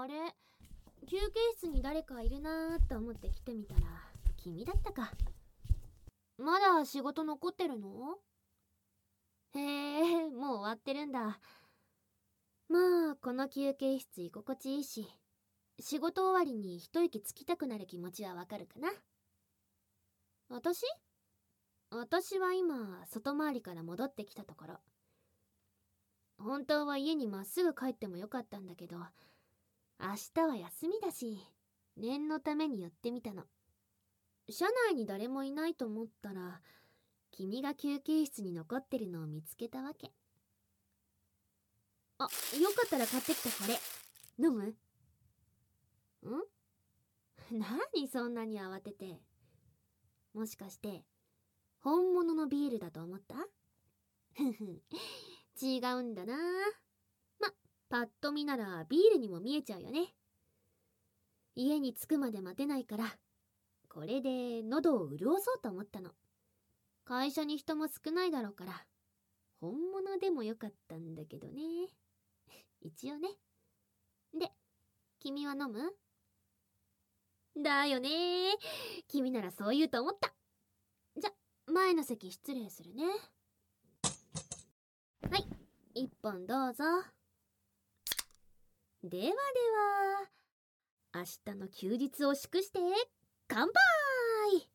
あれ？休憩室に誰かいるなーと思って来てみたら君だったか。まだ仕事残ってるの？へえもう終わってるんだ。まあこの休憩室居心地いいし仕事終わりに一息つきたくなる気持ちはわかるかな。私？私は今外回りから戻ってきたところ。本当は家にまっすぐ帰ってもよかったんだけど明日は休みだし念のために寄ってみたの。車内に誰もいないと思ったら君が休憩室に残ってるのを見つけたわけ。あよかったら買ってきたこれ。飲む？ん？何そんなに慌てて。もしかして本物のビールだと思った？ふ ふ違うんだな。パッと見ならビールにも見えちゃうよね。家に着くまで待てないからこれで喉を潤そうと思ったの。会社に人も少ないだろうから本物でもよかったんだけどね。一応ね。で君は飲む？だよね。君ならそう言うと思った。じゃ前の席失礼するね。はい一本どうぞ。ではでは明日の休日を祝して乾杯。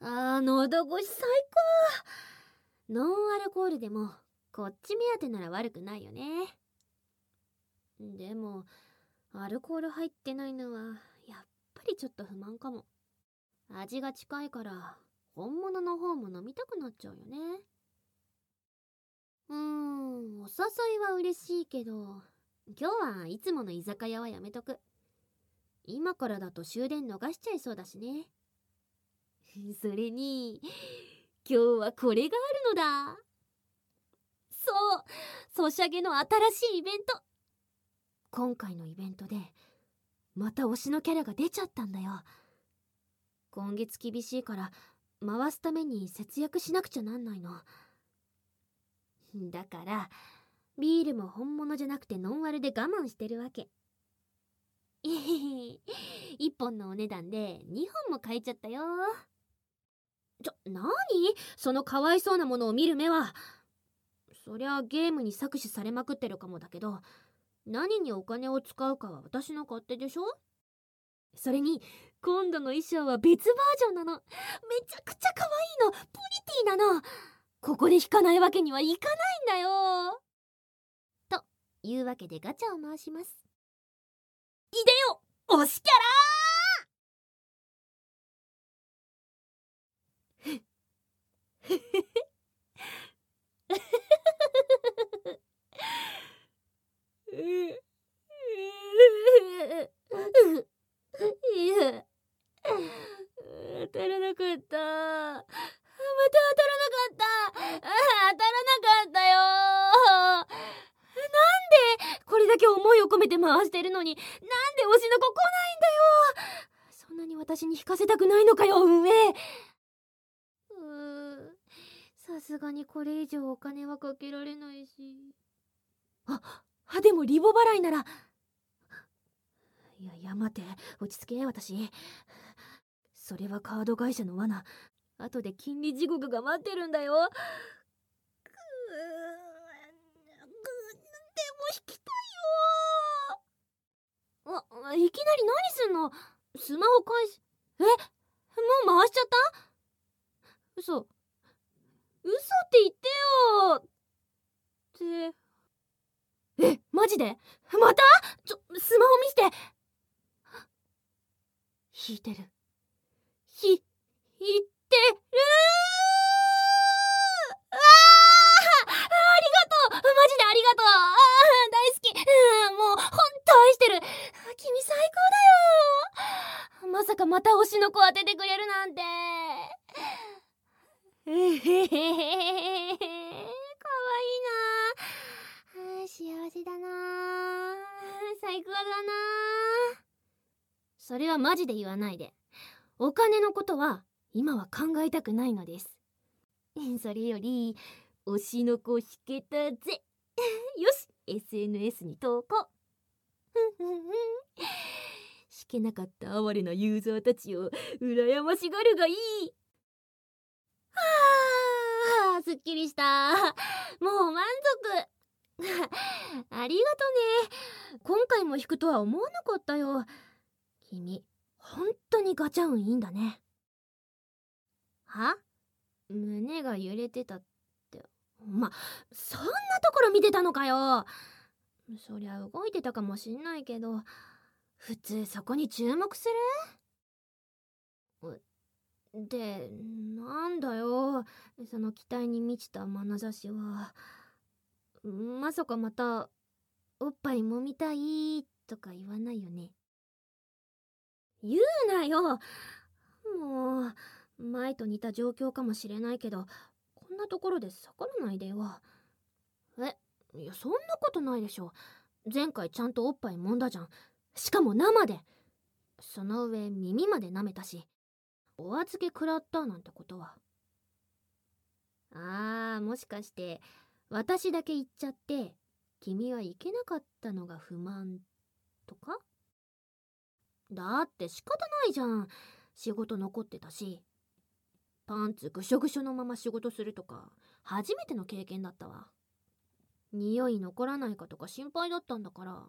あー喉越し最高。ノンアルコールでもこっち目当てなら悪くないよね。でもアルコール入ってないのはやっぱりちょっと不満かも。味が近いから本物の方も飲みたくなっちゃうよね。うーんお誘いは嬉しいけど今日はいつもの居酒屋はやめとく。今からだと終電逃しちゃいそうだしね。それに今日はこれがあるのだ。そうソシャゲの新しいイベント。今回のイベントでまた推しのキャラが出ちゃったんだよ。今月厳しいから回すために節約しなくちゃなんないの。だからビールも本物じゃなくてノンアルで我慢してるわけ。1本のお値段で2本も買えちゃったよ。ちょ何そのかわいそうなものを見る目は。そりゃゲームに搾取されまくってるかもだけど何にお金を使うかは私の勝手でしょ？それに今度の衣装は別バージョンなの。めちゃくちゃ可愛いの。プリティなの。ここで引かないわけにはいかないんだよ。というわけでガチャを回します。いでよ推しキャラ当たらなかったまた当たらなかった当たらなかったよなんでこれだけ思いを込めて回してるのになんで推しの子来ないんだよ。そんなに私に引かせたくないのかよ運営。うーさすがにこれ以上お金はかけられないし。ああでもリボ払いなら。いやいや待って。落ち着け私。それはカード会社の罠。後で金利地獄が待ってるんだよくでも引きたいきなり何すんの？スマホ返しえ？もう回しちゃった？嘘。嘘って言ってよって。えマジで？また？ちょスマホ見して。引いてる。ひ引いてるああありがとうマジでありがとうあ大好きもうほんと愛してる君最高だよまさかまた推しの子当ててくれるなんて。えへへへ。へへかわいいな。幸せだな。最高だな。それはマジで言わないで。お金のことは今は考えたくないのです。それより推しの子引けたぜ。よし SNS に投稿。引けなかった哀れなユーザーたちを羨ましがるがいい。はあすっきりした。もう満足。ありがとね。今回も引くとは思わなかったよ。君本当にガチャ運いいんだね。は？胸が揺れてたって。まそんなところ見てたのかよ。そりゃ動いてたかもしんないけど。普通そこに注目する？でなんだよ。その期待に満ちた眼差しは。まさかまたおっぱい揉みたいとか言わないよね。言うなよ！もう前と似た状況かもしれないけどこんなところで逆らないでよ。えいやそんなことないでしょ。前回ちゃんとおっぱい揉んだじゃん。しかも生で。その上耳まで舐めたしお預け食らったなんてことは。あーもしかして私だけ行っちゃって君は行けなかったのが不満とか？だって仕方ないじゃん。仕事残ってたし。パンツぐしょぐしょのまま仕事するとか初めての経験だったわ。匂い残らないかとか心配だったんだから。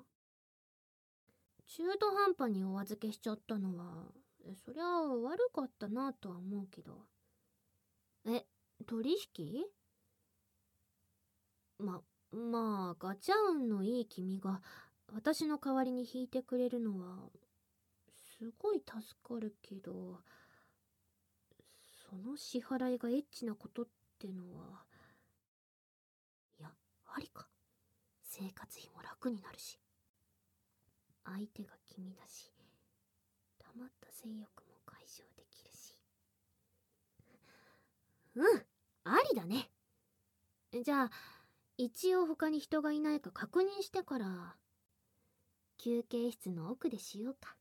中途半端にお預けしちゃったのはそりゃ悪かったなとは思うけど。え取引？ままあガチャ運のいい君が私の代わりに引いてくれるのはすごい助かるけどその支払いがエッチなことってのはいやありか。生活費も楽になるし。相手が君だし溜まった性欲も解消できるし。うんありだね。じゃあ一応他に人がいないか確認してから休憩室の奥でしようか。